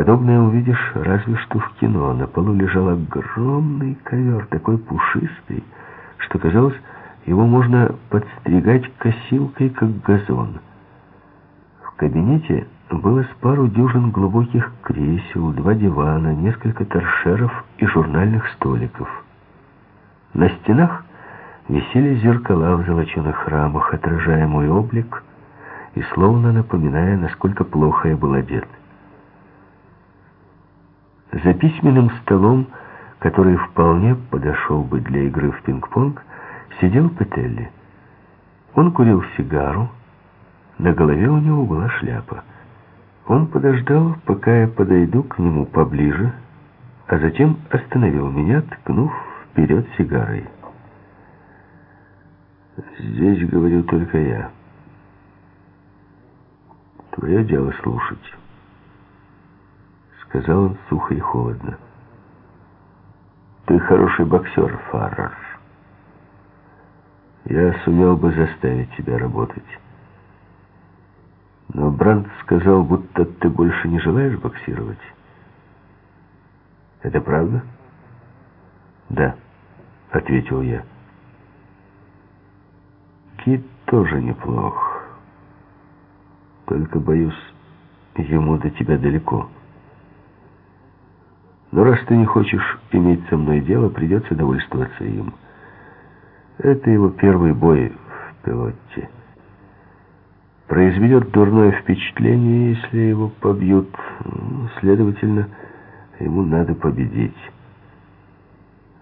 Подобное увидишь разве что в кино. На полу лежал огромный ковер, такой пушистый, что казалось, его можно подстригать косилкой, как газон. В кабинете было с пару дюжин глубоких кресел, два дивана, несколько торшеров и журнальных столиков. На стенах висели зеркала в золоченых рамах, отражая мой облик и словно напоминая, насколько плохо я был одет. За письменным столом, который вполне подошел бы для игры в пинг-понг, сидел Петелли. Он курил сигару, на голове у него была шляпа. Он подождал, пока я подойду к нему поближе, а затем остановил меня, ткнув вперед сигарой. «Здесь говорю только я. Твое дело слушать» сказал он сухо и холодно. «Ты хороший боксер, Фаррар. Я сумел бы заставить тебя работать. Но Брандт сказал, будто ты больше не желаешь боксировать. Это правда?» «Да», — ответил я. «Кит тоже неплох. Только, боюсь, ему до тебя далеко». Но раз ты не хочешь иметь со мной дело, придется довольствоваться им. Это его первый бой в пилоте. Произведет дурное впечатление, если его побьют. Следовательно, ему надо победить.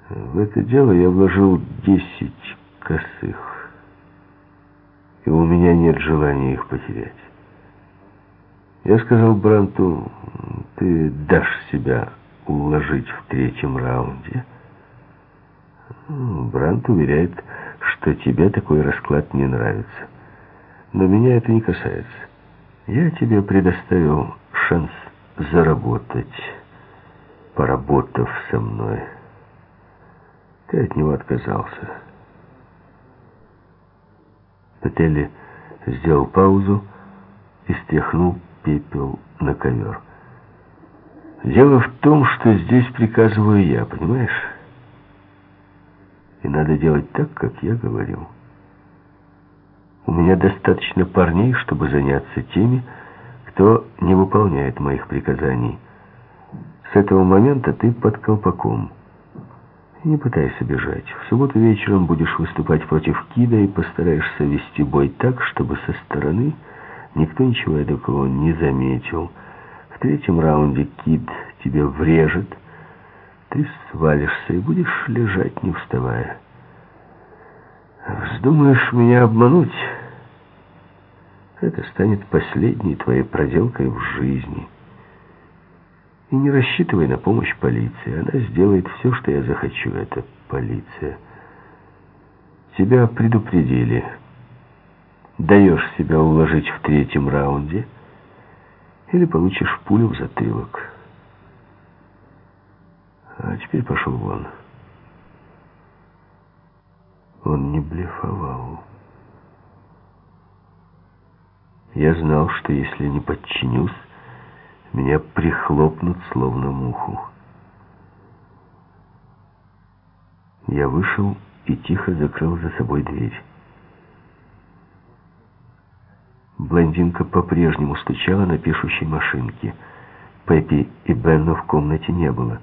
В это дело я вложил десять косых. И у меня нет желания их потерять. Я сказал Бранту, ты дашь себя уложить в третьем раунде. Брант уверяет, что тебе такой расклад не нравится. Но меня это не касается. Я тебе предоставил шанс заработать, поработав со мной. Ты от него отказался. Петелли сделал паузу и стряхнул пепел на ковер. Дело в том, что здесь приказываю я, понимаешь? И надо делать так, как я говорил. У меня достаточно парней, чтобы заняться теми, кто не выполняет моих приказаний. С этого момента ты под колпаком. Не пытайся бежать. В субботу вечером будешь выступать против Кида и постараешься вести бой так, чтобы со стороны никто ничего такого не заметил. В третьем раунде Кид тебе врежет, ты свалишься и будешь лежать, не вставая. Вздумаешь меня обмануть, это станет последней твоей проделкой в жизни. И не рассчитывай на помощь полиции. Она сделает все, что я захочу. Это полиция. Тебя предупредили. Даешь себя уложить в третьем раунде — или получишь пулю в затылок. А теперь пошел вон. Он не блефовал. Я знал, что если не подчинюсь, меня прихлопнут словно муху. Я вышел и тихо закрыл за собой дверь. Блондинка по-прежнему стучала на пишущей машинке. Пеппи и Бенна в комнате не было.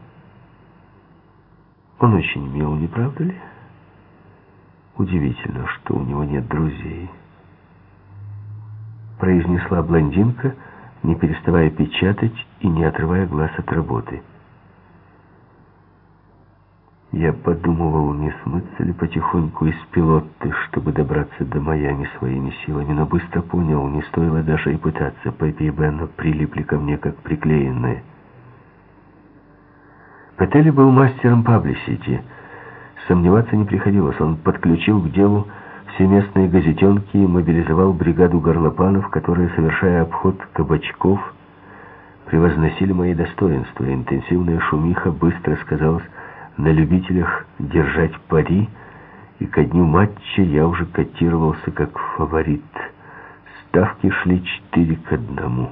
Он очень мил, не правда ли? Удивительно, что у него нет друзей. Произнесла блондинка, не переставая печатать и не отрывая глаз от работы. Я подумывал, не смыться ли потихоньку из пилоты, чтобы добраться до Майами своими силами, но быстро понял, не стоило даже и пытаться. Пеппи и Бенна прилипли ко мне, как приклеенные. Петели был мастером паблисити. Сомневаться не приходилось. Он подключил к делу все местные газетенки и мобилизовал бригаду горлопанов, которые, совершая обход кабачков, превозносили мои достоинства. Интенсивная шумиха быстро сказалась на любителях держать пари, и ко дню матча я уже котировался как фаворит. Ставки шли четыре к одному.